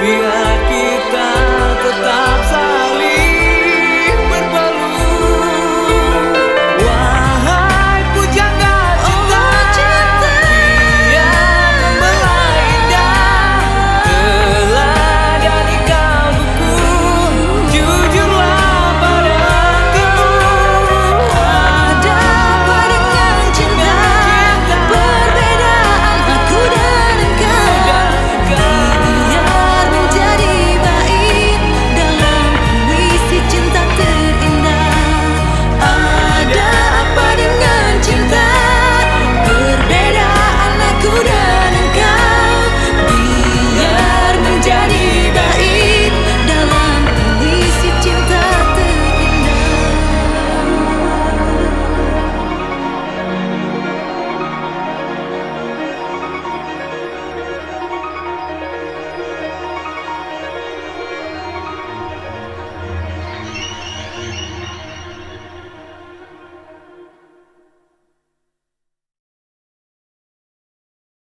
biar